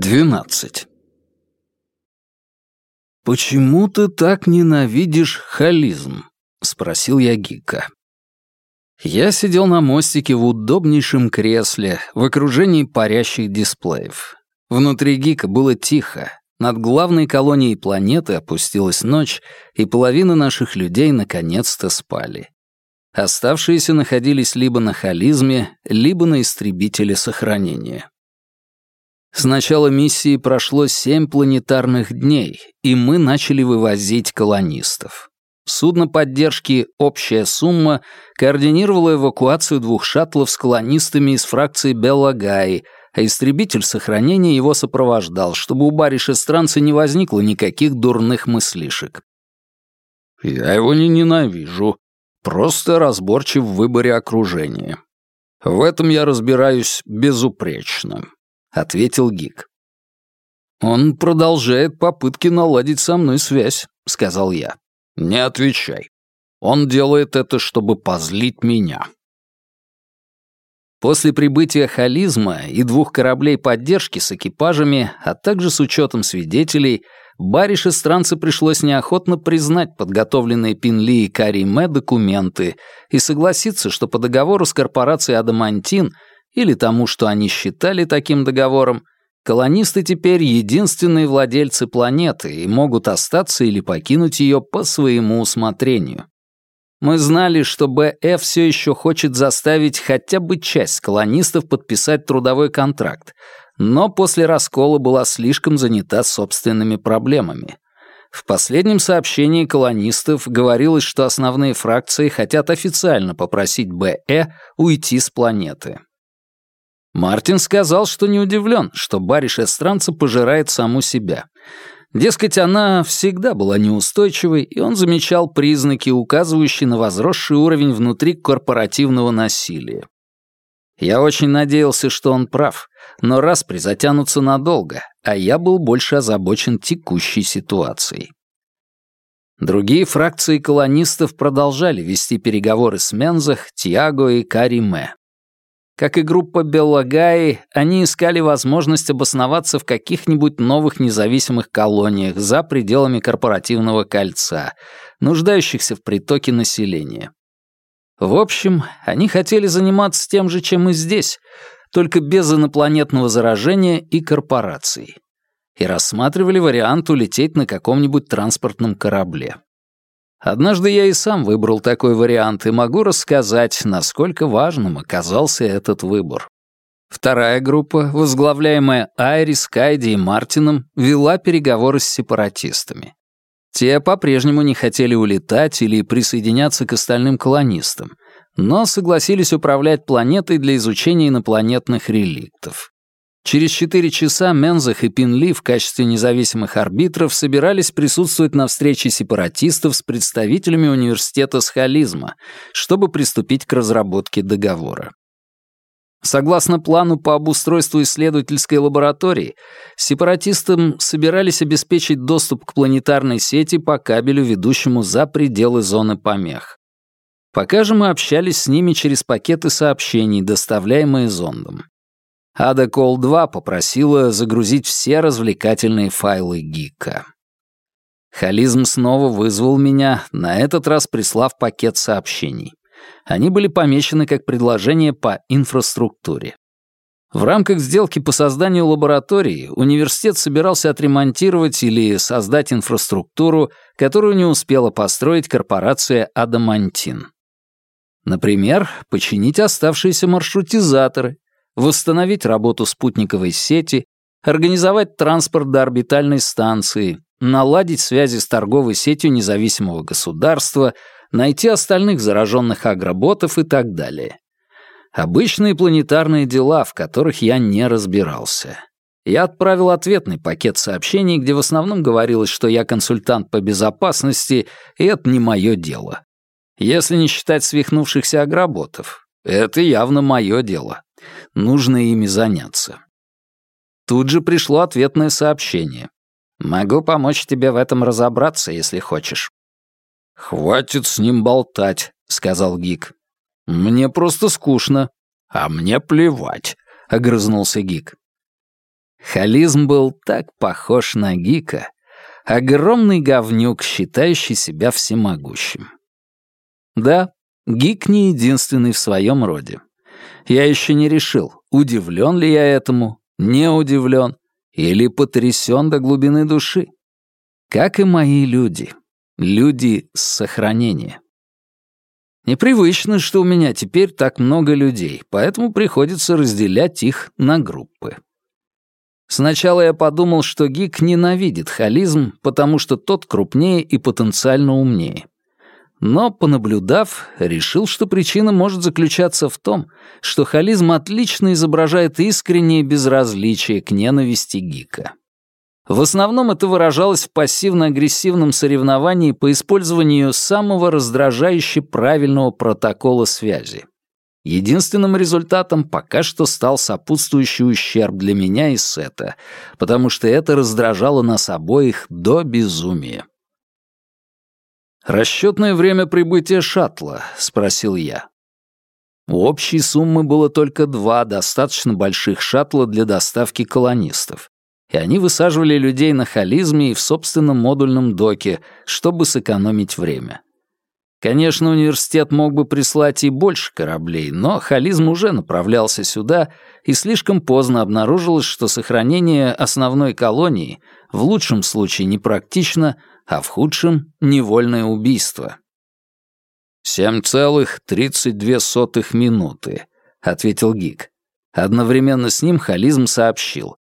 12. «Почему ты так ненавидишь холизм?» — спросил я Гика. Я сидел на мостике в удобнейшем кресле, в окружении парящих дисплеев. Внутри Гика было тихо. Над главной колонией планеты опустилась ночь, и половина наших людей наконец-то спали. Оставшиеся находились либо на холизме, либо на истребителе сохранения. С начала миссии прошло семь планетарных дней, и мы начали вывозить колонистов. Судно поддержки «Общая сумма» координировало эвакуацию двух шаттлов с колонистами из фракции Беллагаи, а истребитель сохранения его сопровождал, чтобы у бариш-эстранца не возникло никаких дурных мыслишек. «Я его не ненавижу, просто разборчив в выборе окружения. В этом я разбираюсь безупречно», — ответил Гик. «Он продолжает попытки наладить со мной связь», — сказал я. «Не отвечай. Он делает это, чтобы позлить меня». После прибытия Хализма и двух кораблей поддержки с экипажами, а также с учетом свидетелей, бариш странцы пришлось неохотно признать подготовленные Пинли и Кариме документы и согласиться, что по договору с корпорацией «Адамантин» или тому, что они считали таким договором, Колонисты теперь единственные владельцы планеты и могут остаться или покинуть ее по своему усмотрению. Мы знали, что БФ все еще хочет заставить хотя бы часть колонистов подписать трудовой контракт, но после раскола была слишком занята собственными проблемами. В последнем сообщении колонистов говорилось, что основные фракции хотят официально попросить БЭ уйти с планеты. Мартин сказал, что не удивлен, что бариш эстранца пожирает саму себя. Дескать, она всегда была неустойчивой, и он замечал признаки, указывающие на возросший уровень внутри корпоративного насилия. Я очень надеялся, что он прав, но распри затянутся надолго, а я был больше озабочен текущей ситуацией. Другие фракции колонистов продолжали вести переговоры с Мензах, Тиаго и Кариме. Как и группа Беллагаи, они искали возможность обосноваться в каких-нибудь новых независимых колониях за пределами корпоративного кольца, нуждающихся в притоке населения. В общем, они хотели заниматься тем же, чем и здесь, только без инопланетного заражения и корпораций. И рассматривали вариант улететь на каком-нибудь транспортном корабле. Однажды я и сам выбрал такой вариант и могу рассказать, насколько важным оказался этот выбор. Вторая группа, возглавляемая Айрис, Кайди и Мартином, вела переговоры с сепаратистами. Те по-прежнему не хотели улетать или присоединяться к остальным колонистам, но согласились управлять планетой для изучения инопланетных реликтов. Через четыре часа Мензах и Пинли в качестве независимых арбитров собирались присутствовать на встрече сепаратистов с представителями университета Схализма, чтобы приступить к разработке договора. Согласно плану по обустройству исследовательской лаборатории, сепаратистам собирались обеспечить доступ к планетарной сети по кабелю, ведущему за пределы зоны помех. Пока же мы общались с ними через пакеты сообщений, доставляемые зондом. Ада Кол 2 попросила загрузить все развлекательные файлы Гика. Холизм снова вызвал меня, на этот раз прислав пакет сообщений. Они были помечены как предложение по инфраструктуре. В рамках сделки по созданию лаборатории университет собирался отремонтировать или создать инфраструктуру, которую не успела построить корпорация «Адамантин». Например, починить оставшиеся маршрутизаторы, восстановить работу спутниковой сети, организовать транспорт до орбитальной станции, наладить связи с торговой сетью независимого государства, найти остальных зараженных агроботов и так далее. Обычные планетарные дела, в которых я не разбирался. Я отправил ответный пакет сообщений, где в основном говорилось, что я консультант по безопасности, и это не мое дело. Если не считать свихнувшихся агроботов, это явно мое дело. Нужно ими заняться. Тут же пришло ответное сообщение. «Могу помочь тебе в этом разобраться, если хочешь». «Хватит с ним болтать», — сказал Гик. «Мне просто скучно». «А мне плевать», — огрызнулся Гик. Хализм был так похож на Гика. Огромный говнюк, считающий себя всемогущим. Да, Гик не единственный в своем роде. Я еще не решил, удивлен ли я этому, не удивлен или потрясен до глубины души. Как и мои люди. Люди с сохранения. Непривычно, что у меня теперь так много людей, поэтому приходится разделять их на группы. Сначала я подумал, что Гик ненавидит холизм, потому что тот крупнее и потенциально умнее. Но, понаблюдав, решил, что причина может заключаться в том, что холизм отлично изображает искреннее безразличие к ненависти Гика. В основном это выражалось в пассивно-агрессивном соревновании по использованию самого раздражающе правильного протокола связи. Единственным результатом пока что стал сопутствующий ущерб для меня и Сета, потому что это раздражало нас обоих до безумия. «Расчетное время прибытия шаттла?» — спросил я. У общей суммы было только два достаточно больших шаттла для доставки колонистов, и они высаживали людей на холизме и в собственном модульном доке, чтобы сэкономить время. Конечно, университет мог бы прислать и больше кораблей, но Хализм уже направлялся сюда, и слишком поздно обнаружилось, что сохранение основной колонии в лучшем случае непрактично, а в худшем — невольное убийство. «Семь целых тридцать две сотых минуты», — ответил Гик. Одновременно с ним Хализм сообщил.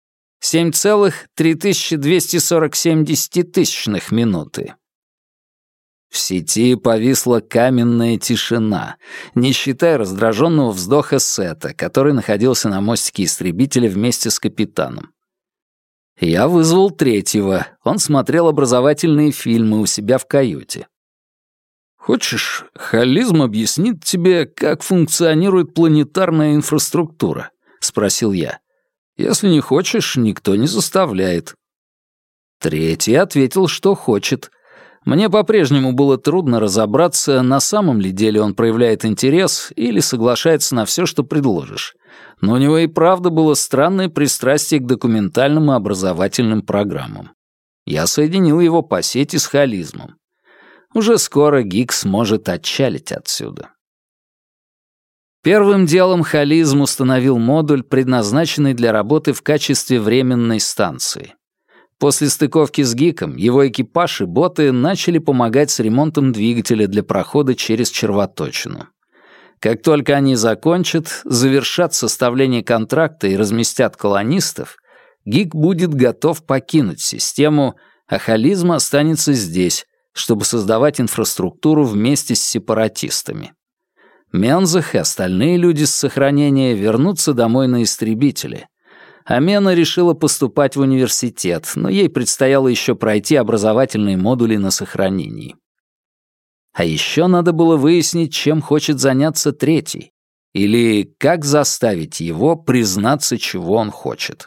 «Семь целых три тысячи двести сорок семь десятитысячных минуты». В сети повисла каменная тишина, не считая раздраженного вздоха Сета, который находился на мостике истребителя вместе с капитаном. Я вызвал третьего, он смотрел образовательные фильмы у себя в каюте. «Хочешь, холизм объяснит тебе, как функционирует планетарная инфраструктура?» — спросил я. «Если не хочешь, никто не заставляет». Третий ответил, что хочет — мне по-прежнему было трудно разобраться, на самом ли деле он проявляет интерес или соглашается на все, что предложишь. Но у него и правда было странное пристрастие к документальным и образовательным программам. Я соединил его по сети с холизмом. Уже скоро Гик сможет отчалить отсюда. Первым делом холизм установил модуль, предназначенный для работы в качестве временной станции. После стыковки с Гиком его экипаж и боты начали помогать с ремонтом двигателя для прохода через червоточину. Как только они закончат, завершат составление контракта и разместят колонистов, Гик будет готов покинуть систему, а холизм останется здесь, чтобы создавать инфраструктуру вместе с сепаратистами. Мензах и остальные люди с сохранения вернутся домой на истребителе, Амена решила поступать в университет, но ей предстояло еще пройти образовательные модули на сохранении. А еще надо было выяснить, чем хочет заняться третий, или как заставить его признаться, чего он хочет.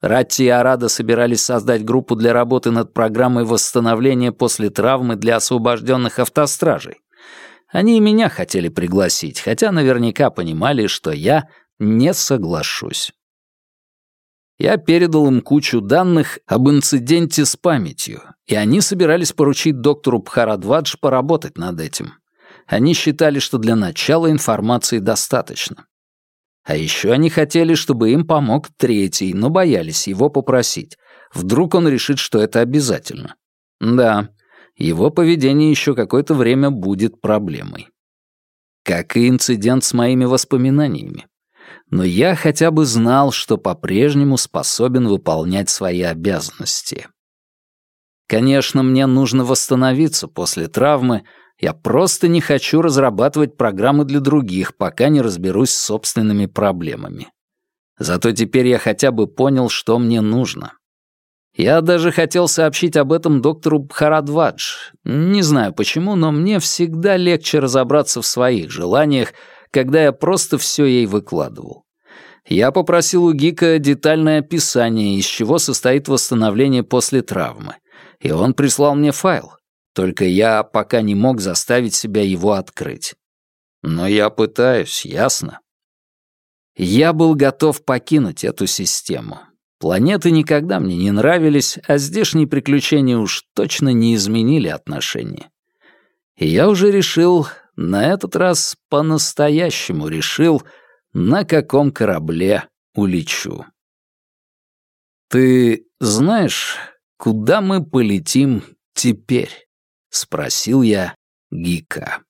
Ратти и Арада собирались создать группу для работы над программой восстановления после травмы для освобожденных автостражей. Они и меня хотели пригласить, хотя наверняка понимали, что я не соглашусь я передал им кучу данных об инциденте с памятью, и они собирались поручить доктору Пхарадвадж поработать над этим. Они считали, что для начала информации достаточно. А еще они хотели, чтобы им помог третий, но боялись его попросить. Вдруг он решит, что это обязательно. Да, его поведение еще какое-то время будет проблемой. Как и инцидент с моими воспоминаниями но я хотя бы знал, что по-прежнему способен выполнять свои обязанности. Конечно, мне нужно восстановиться после травмы, я просто не хочу разрабатывать программы для других, пока не разберусь с собственными проблемами. Зато теперь я хотя бы понял, что мне нужно. Я даже хотел сообщить об этом доктору Бхарадвадж. Не знаю почему, но мне всегда легче разобраться в своих желаниях, когда я просто все ей выкладывал. Я попросил у Гика детальное описание, из чего состоит восстановление после травмы, и он прислал мне файл, только я пока не мог заставить себя его открыть. Но я пытаюсь, ясно? Я был готов покинуть эту систему. Планеты никогда мне не нравились, а здешние приключения уж точно не изменили отношения. И я уже решил, на этот раз по-настоящему решил, на каком корабле улечу. «Ты знаешь, куда мы полетим теперь?» — спросил я Гика.